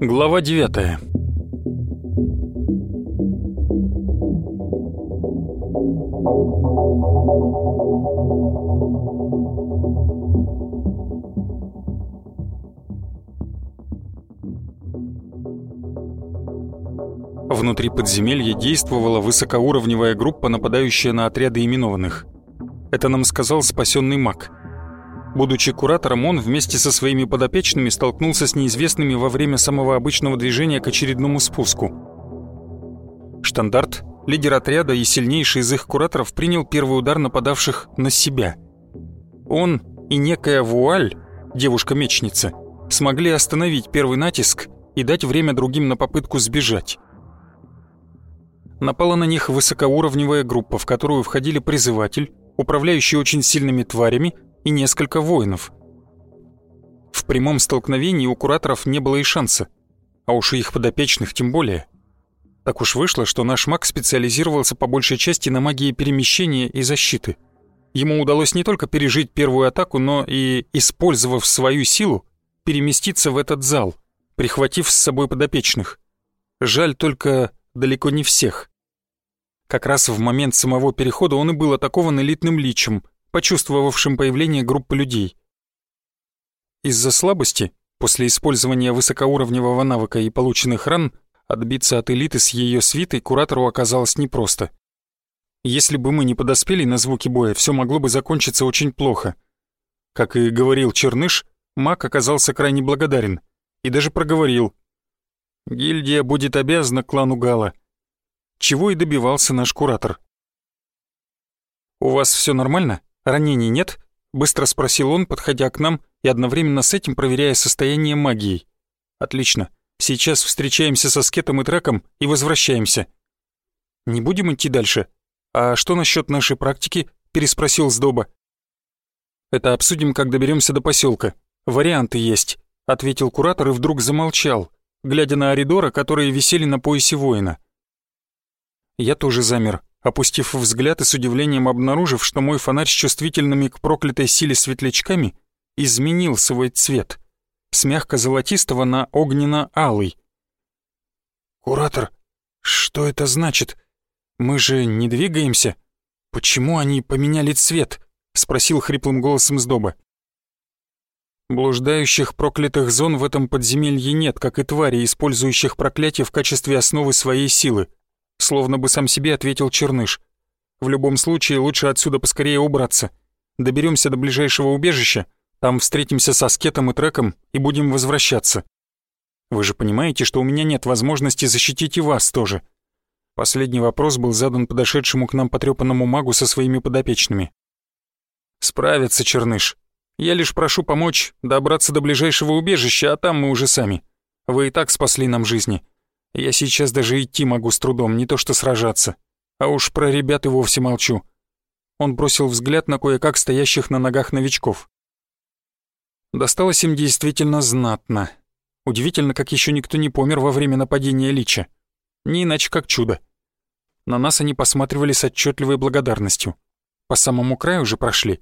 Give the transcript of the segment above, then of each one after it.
Глава девятая Внутри подземелья действовала высокоуровневая группа, нападающая на отряды именованных. Это нам сказал спасенный маг. Будучи куратором, он вместе со своими подопечными столкнулся с неизвестными во время самого обычного движения к очередному спуску. Штандарт, лидер отряда и сильнейший из их кураторов, принял первый удар нападавших на себя. Он и некая Вуаль, девушка-мечница, смогли остановить первый натиск и дать время другим на попытку сбежать напала на них высокоуровневая группа, в которую входили призыватель, управляющий очень сильными тварями и несколько воинов. В прямом столкновении у кураторов не было и шанса, а уж у их подопечных тем более. Так уж вышло, что наш маг специализировался по большей части на магии перемещения и защиты. Ему удалось не только пережить первую атаку, но и, использовав свою силу, переместиться в этот зал, прихватив с собой подопечных. Жаль только далеко не всех. Как раз в момент самого перехода он и был атакован элитным личем, почувствовавшим появление группы людей. Из-за слабости, после использования высокоуровневого навыка и полученных ран, отбиться от элиты с ее свитой куратору оказалось непросто. Если бы мы не подоспели на звуки боя, все могло бы закончиться очень плохо. Как и говорил Черныш, маг оказался крайне благодарен и даже проговорил. «Гильдия будет обязана клану Гала чего и добивался наш куратор. «У вас все нормально? Ранений нет?» — быстро спросил он, подходя к нам и одновременно с этим проверяя состояние магии. «Отлично. Сейчас встречаемся со Скетом и Треком и возвращаемся». «Не будем идти дальше? А что насчет нашей практики?» — переспросил Сдоба. «Это обсудим, как доберемся до поселка. Варианты есть», — ответил куратор и вдруг замолчал, глядя на Аридора, которые висели на поясе воина. Я тоже замер, опустив взгляд и с удивлением обнаружив, что мой фонарь с чувствительными к проклятой силе светлячками изменил свой цвет с мягко-золотистого на огненно-алый. «Куратор, что это значит? Мы же не двигаемся. Почему они поменяли цвет?» — спросил хриплым голосом Сдоба. Блуждающих проклятых зон в этом подземелье нет, как и твари, использующих проклятие в качестве основы своей силы словно бы сам себе ответил Черныш. В любом случае лучше отсюда поскорее убраться. Доберемся до ближайшего убежища, там встретимся со скетом и треком и будем возвращаться. Вы же понимаете, что у меня нет возможности защитить и вас тоже. Последний вопрос был задан подошедшему к нам потрепанному магу со своими подопечными. Справится Черныш. Я лишь прошу помочь добраться до ближайшего убежища, а там мы уже сами. Вы и так спасли нам жизни. Я сейчас даже идти могу с трудом, не то что сражаться. А уж про ребят и вовсе молчу. Он бросил взгляд на кое-как стоящих на ногах новичков. Досталось им действительно знатно. Удивительно, как еще никто не помер во время нападения Лича. Не иначе как чудо. На нас они посматривали с отчетливой благодарностью. По самому краю уже прошли.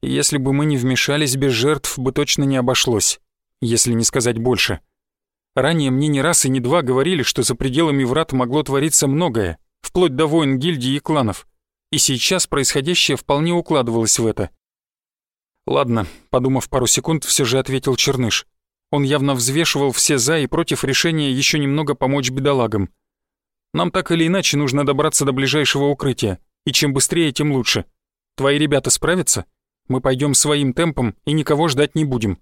И если бы мы не вмешались, без жертв бы точно не обошлось. Если не сказать больше. — Ранее мне не раз и не два говорили, что за пределами врат могло твориться многое, вплоть до войн гильдий и кланов. И сейчас происходящее вполне укладывалось в это. «Ладно», — подумав пару секунд, все же ответил Черныш. Он явно взвешивал все «за» и против решения еще немного помочь бедолагам. «Нам так или иначе нужно добраться до ближайшего укрытия, и чем быстрее, тем лучше. Твои ребята справятся? Мы пойдем своим темпом и никого ждать не будем.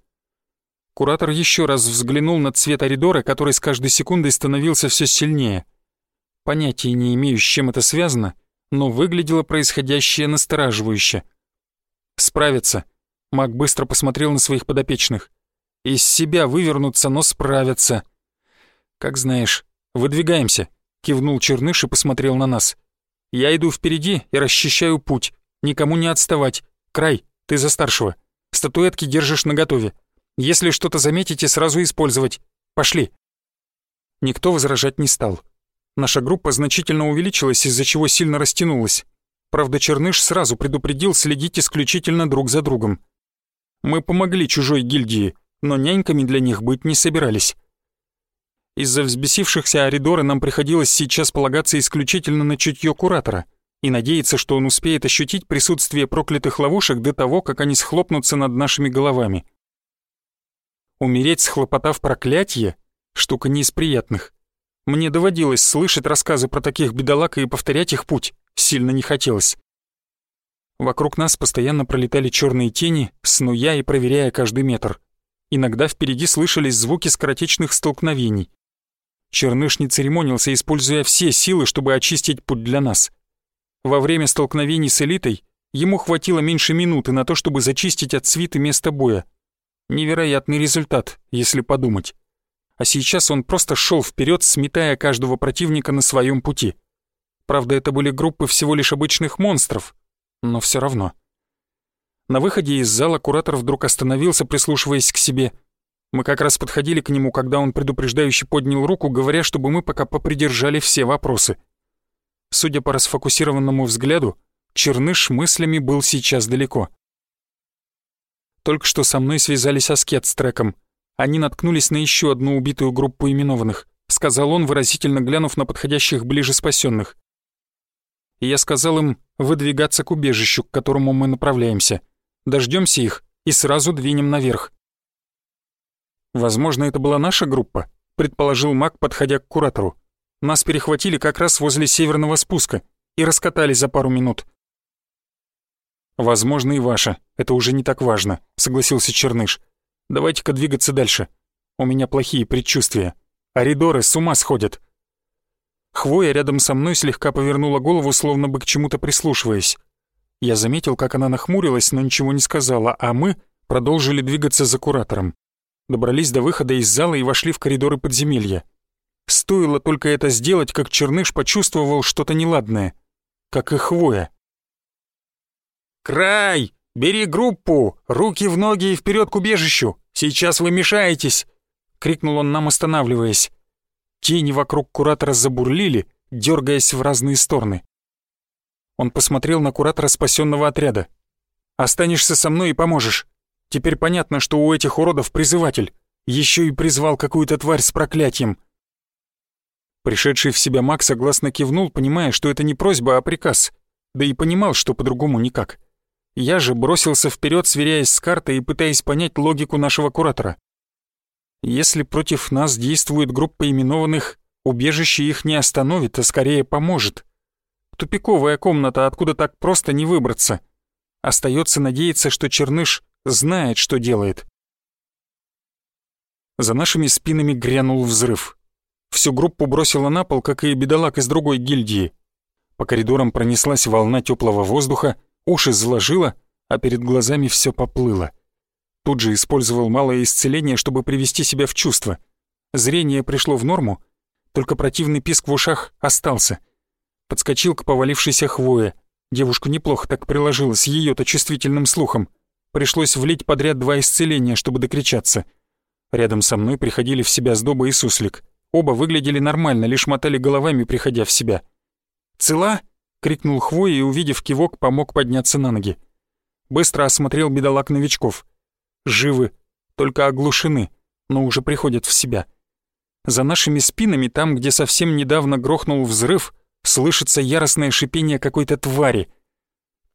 Куратор еще раз взглянул на цвет Аридора, который с каждой секундой становился все сильнее. Понятия не имею, с чем это связано, но выглядело происходящее настораживающе. «Справиться», — маг быстро посмотрел на своих подопечных. «Из себя вывернуться, но справиться». «Как знаешь, выдвигаемся», — кивнул Черныш и посмотрел на нас. «Я иду впереди и расчищаю путь. Никому не отставать. Край, ты за старшего. Статуэтки держишь наготове. Если что-то заметите, сразу использовать. Пошли». Никто возражать не стал. Наша группа значительно увеличилась, из-за чего сильно растянулась. Правда, Черныш сразу предупредил следить исключительно друг за другом. Мы помогли чужой гильдии, но няньками для них быть не собирались. Из-за взбесившихся Аридора нам приходилось сейчас полагаться исключительно на чутье куратора и надеяться, что он успеет ощутить присутствие проклятых ловушек до того, как они схлопнутся над нашими головами. Умереть, схлопотав проклятие — штука не из приятных. Мне доводилось слышать рассказы про таких бедолаг и повторять их путь сильно не хотелось. Вокруг нас постоянно пролетали черные тени, снуя и проверяя каждый метр. Иногда впереди слышались звуки скоротечных столкновений. Черныш не церемонился, используя все силы, чтобы очистить путь для нас. Во время столкновений с элитой ему хватило меньше минуты на то, чтобы зачистить от свиты место боя. Невероятный результат, если подумать. А сейчас он просто шел вперед, сметая каждого противника на своем пути. Правда, это были группы всего лишь обычных монстров, но все равно. На выходе из зала куратор вдруг остановился, прислушиваясь к себе — мы как раз подходили к нему, когда он предупреждающе поднял руку, говоря, чтобы мы пока попридержали все вопросы. Судя по расфокусированному взгляду, Черныш мыслями был сейчас далеко. Только что со мной связались Аскет с треком. Они наткнулись на еще одну убитую группу именованных, сказал он, выразительно глянув на подходящих ближе спасенных. И я сказал им выдвигаться к убежищу, к которому мы направляемся. Дождемся их и сразу двинем наверх. Возможно, это была наша группа, предположил Мак, подходя к куратору. Нас перехватили как раз возле северного спуска и раскатали за пару минут. Возможно, и ваша. Это уже не так важно, согласился Черныш. Давайте-ка двигаться дальше. У меня плохие предчувствия. Аридоры с ума сходят. Хвоя рядом со мной слегка повернула голову, словно бы к чему-то прислушиваясь. Я заметил, как она нахмурилась, но ничего не сказала, а мы продолжили двигаться за куратором добрались до выхода из зала и вошли в коридоры подземелья. Стоило только это сделать, как Черныш почувствовал что-то неладное, как и хвоя. «Край! Бери группу! Руки в ноги и вперед к убежищу! Сейчас вы мешаетесь!» — крикнул он нам, останавливаясь. Тени вокруг куратора забурлили, дергаясь в разные стороны. Он посмотрел на куратора спасенного отряда. «Останешься со мной и поможешь. Теперь понятно, что у этих уродов призыватель. Еще и призвал какую-то тварь с проклятием. Пришедший в себя маг согласно кивнул, понимая, что это не просьба, а приказ. Да и понимал, что по-другому никак. Я же бросился вперед, сверяясь с картой и пытаясь понять логику нашего куратора. Если против нас действует группа именованных, убежище их не остановит, а скорее поможет. Тупиковая комната, откуда так просто не выбраться. Остается надеяться, что Черныш знает, что делает. За нашими спинами грянул взрыв. Всю группу бросило на пол, как и бедолаг из другой гильдии. По коридорам пронеслась волна теплого воздуха, уши заложило, а перед глазами все поплыло. Тут же использовал малое исцеление, чтобы привести себя в чувство. Зрение пришло в норму, только противный писк в ушах остался. Подскочил к повалившейся хвое. Девушку неплохо так приложила с ее-то чувствительным слухом. Пришлось влить подряд два исцеления, чтобы докричаться. Рядом со мной приходили в себя Сдоба и Суслик. Оба выглядели нормально, лишь мотали головами, приходя в себя. «Цела?» — крикнул Хвоя и, увидев кивок, помог подняться на ноги. Быстро осмотрел бедолаг новичков. Живы, только оглушены, но уже приходят в себя. За нашими спинами, там, где совсем недавно грохнул взрыв, слышится яростное шипение какой-то твари —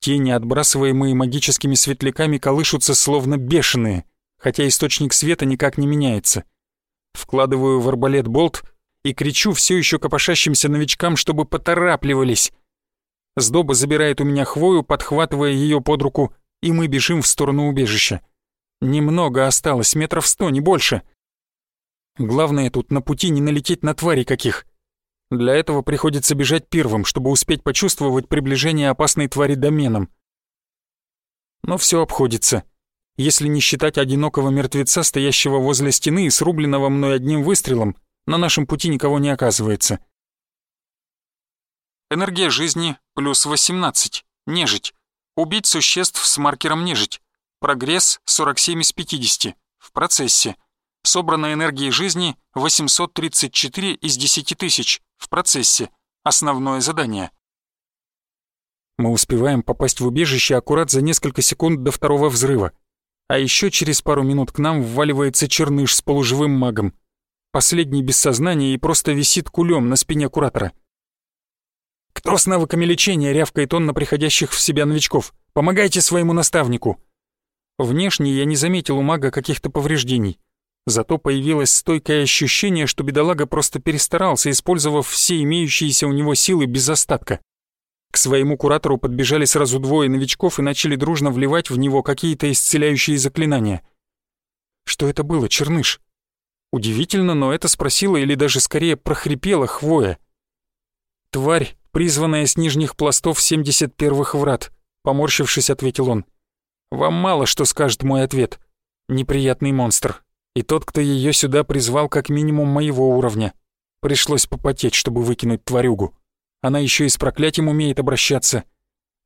Тени, отбрасываемые магическими светляками, колышутся словно бешеные, хотя источник света никак не меняется. Вкладываю в арбалет болт и кричу все еще копошащимся новичкам, чтобы поторапливались. Сдоба забирает у меня хвою, подхватывая ее под руку, и мы бежим в сторону убежища. Немного осталось, метров сто, не больше. Главное тут на пути не налететь на твари каких. Для этого приходится бежать первым, чтобы успеть почувствовать приближение опасной твари доменом. Но все обходится. Если не считать одинокого мертвеца, стоящего возле стены и срубленного мной одним выстрелом, на нашем пути никого не оказывается. Энергия жизни плюс 18. Нежить. Убить существ с маркером нежить. Прогресс 47 из 50. В процессе. Собрано энергии жизни 834 из 10 тысяч в процессе. Основное задание. Мы успеваем попасть в убежище аккурат за несколько секунд до второго взрыва. А еще через пару минут к нам вваливается черныш с полуживым магом. Последний без сознания и просто висит кулем на спине куратора. «Кто с навыками лечения?» — рявкает он на приходящих в себя новичков. «Помогайте своему наставнику!» Внешне я не заметил у мага каких-то повреждений. Зато появилось стойкое ощущение, что бедолага просто перестарался, использовав все имеющиеся у него силы без остатка. К своему куратору подбежали сразу двое новичков и начали дружно вливать в него какие-то исцеляющие заклинания. Что это было, черныш? Удивительно, но это спросила или даже скорее прохрипела хвоя. Тварь, призванная с нижних пластов 71-х врат, поморщившись, ответил он. Вам мало что скажет мой ответ. Неприятный монстр. И тот, кто ее сюда призвал как минимум моего уровня. Пришлось попотеть, чтобы выкинуть тварюгу. Она еще и с проклятием умеет обращаться.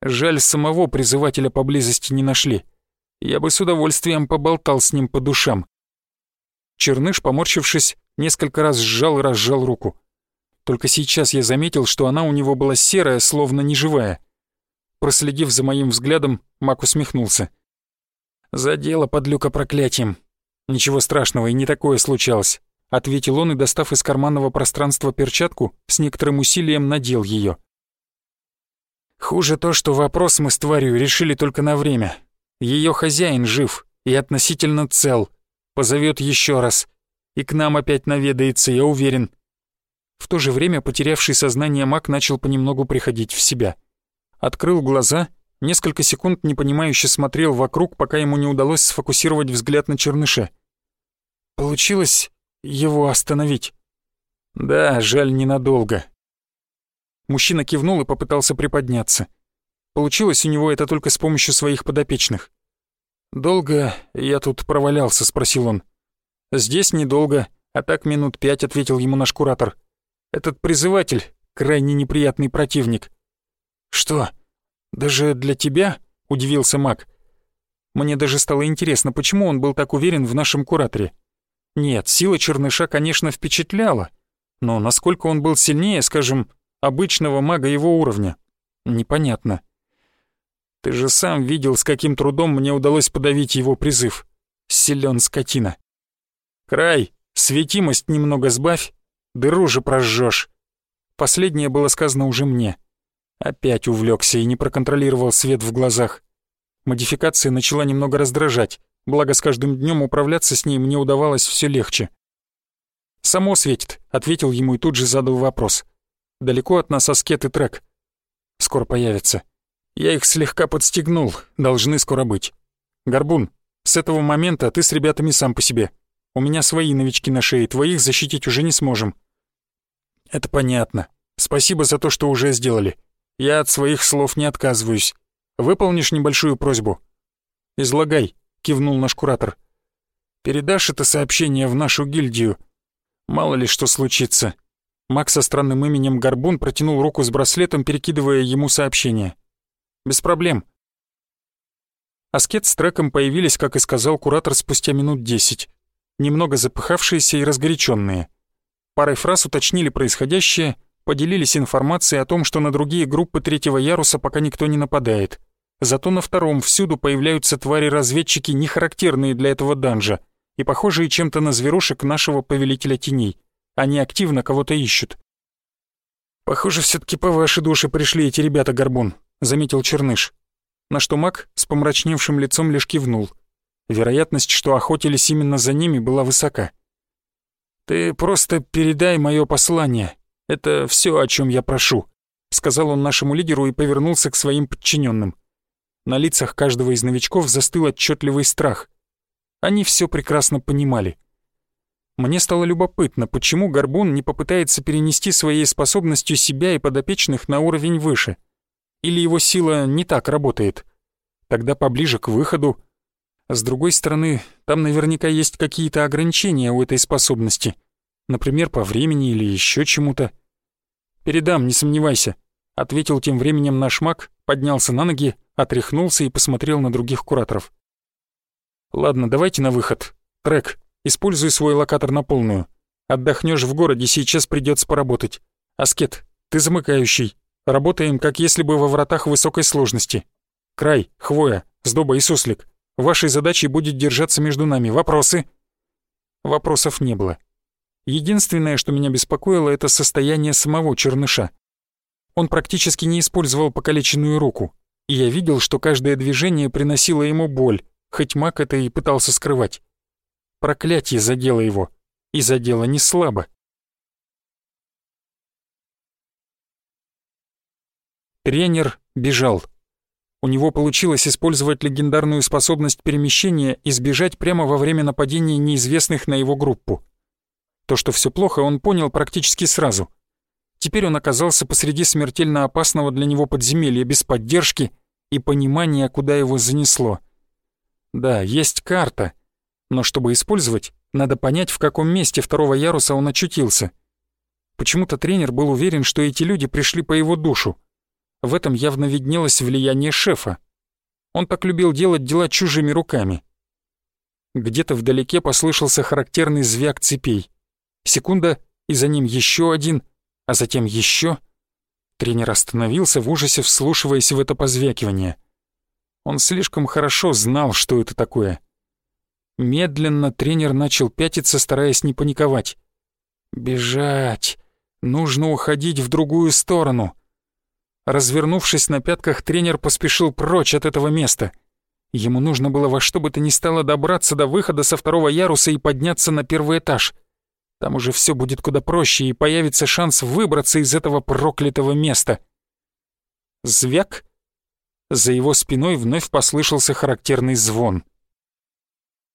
Жаль, самого призывателя поблизости не нашли. Я бы с удовольствием поболтал с ним по душам. Черныш, поморщившись, несколько раз сжал и разжал руку. Только сейчас я заметил, что она у него была серая, словно неживая. Проследив за моим взглядом, Мак усмехнулся. «Задело подлюка проклятием. Ничего страшного, и не такое случалось. — ответил он и, достав из карманного пространства перчатку, с некоторым усилием надел ее. «Хуже то, что вопрос мы с тварью решили только на время. Ее хозяин жив и относительно цел. Позовет еще раз. И к нам опять наведается, я уверен». В то же время потерявший сознание маг начал понемногу приходить в себя. Открыл глаза, несколько секунд непонимающе смотрел вокруг, пока ему не удалось сфокусировать взгляд на черныше. «Получилось его остановить. Да, жаль, ненадолго. Мужчина кивнул и попытался приподняться. Получилось у него это только с помощью своих подопечных. «Долго я тут провалялся?» — спросил он. «Здесь недолго, а так минут пять», — ответил ему наш куратор. «Этот призыватель — крайне неприятный противник». «Что, даже для тебя?» — удивился маг. Мне даже стало интересно, почему он был так уверен в нашем кураторе. Нет, сила черныша, конечно, впечатляла, но насколько он был сильнее, скажем, обычного мага его уровня, непонятно. Ты же сам видел, с каким трудом мне удалось подавить его призыв. Силен скотина. Край, светимость немного сбавь, дыру же прожжешь. Последнее было сказано уже мне. Опять увлекся и не проконтролировал свет в глазах. Модификация начала немного раздражать благо с каждым днем управляться с ней мне удавалось все легче. «Само светит», — ответил ему и тут же задал вопрос. «Далеко от нас аскет и трек?» «Скоро появится. Я их слегка подстегнул, должны скоро быть. Горбун, с этого момента ты с ребятами сам по себе. У меня свои новички на шее, твоих защитить уже не сможем». «Это понятно. Спасибо за то, что уже сделали. Я от своих слов не отказываюсь. Выполнишь небольшую просьбу?» «Излагай», — кивнул наш куратор. «Передашь это сообщение в нашу гильдию? Мало ли что случится». Макс со странным именем Горбун протянул руку с браслетом, перекидывая ему сообщение. «Без проблем». Аскет с треком появились, как и сказал куратор, спустя минут десять. Немного запыхавшиеся и разгоряченные. Парой фраз уточнили происходящее, поделились информацией о том, что на другие группы третьего яруса пока никто не нападает. Зато на втором всюду появляются твари-разведчики, не характерные для этого данжа, и похожие чем-то на зверушек нашего повелителя теней. Они активно кого-то ищут. «Похоже, все таки по вашей душе пришли эти ребята, Горбун», — заметил Черныш. На что маг с помрачневшим лицом лишь кивнул. Вероятность, что охотились именно за ними, была высока. «Ты просто передай мое послание. Это все, о чем я прошу», — сказал он нашему лидеру и повернулся к своим подчиненным. На лицах каждого из новичков застыл отчетливый страх. Они все прекрасно понимали. Мне стало любопытно, почему Горбун не попытается перенести своей способностью себя и подопечных на уровень выше. Или его сила не так работает. Тогда поближе к выходу. С другой стороны, там наверняка есть какие-то ограничения у этой способности. Например, по времени или еще чему-то. «Передам, не сомневайся», — ответил тем временем наш маг, поднялся на ноги, отряхнулся и посмотрел на других кураторов. «Ладно, давайте на выход. Трек, Используй свой локатор на полную. Отдохнешь в городе, сейчас придется поработать. Аскет, ты замыкающий. Работаем, как если бы во вратах высокой сложности. Край, Хвоя, Сдоба и Суслик. Вашей задачей будет держаться между нами. Вопросы?» Вопросов не было. Единственное, что меня беспокоило, это состояние самого черныша. Он практически не использовал покалеченную руку, и я видел, что каждое движение приносило ему боль, хоть маг это и пытался скрывать. Проклятие задело его, и задело не слабо. Тренер бежал. У него получилось использовать легендарную способность перемещения и сбежать прямо во время нападения неизвестных на его группу. То, что все плохо, он понял практически сразу. Теперь он оказался посреди смертельно опасного для него подземелья без поддержки и понимания, куда его занесло. Да, есть карта, но чтобы использовать, надо понять, в каком месте второго яруса он очутился. Почему-то тренер был уверен, что эти люди пришли по его душу. В этом явно виднелось влияние шефа. Он так любил делать дела чужими руками. Где-то вдалеке послышался характерный звяк цепей. Секунда, и за ним еще один, а затем еще. Тренер остановился в ужасе, вслушиваясь в это позвякивание. Он слишком хорошо знал, что это такое. Медленно тренер начал пятиться, стараясь не паниковать. «Бежать! Нужно уходить в другую сторону!» Развернувшись на пятках, тренер поспешил прочь от этого места. Ему нужно было во что бы то ни стало добраться до выхода со второго яруса и подняться на первый этаж — там уже все будет куда проще, и появится шанс выбраться из этого проклятого места. Звяк. За его спиной вновь послышался характерный звон —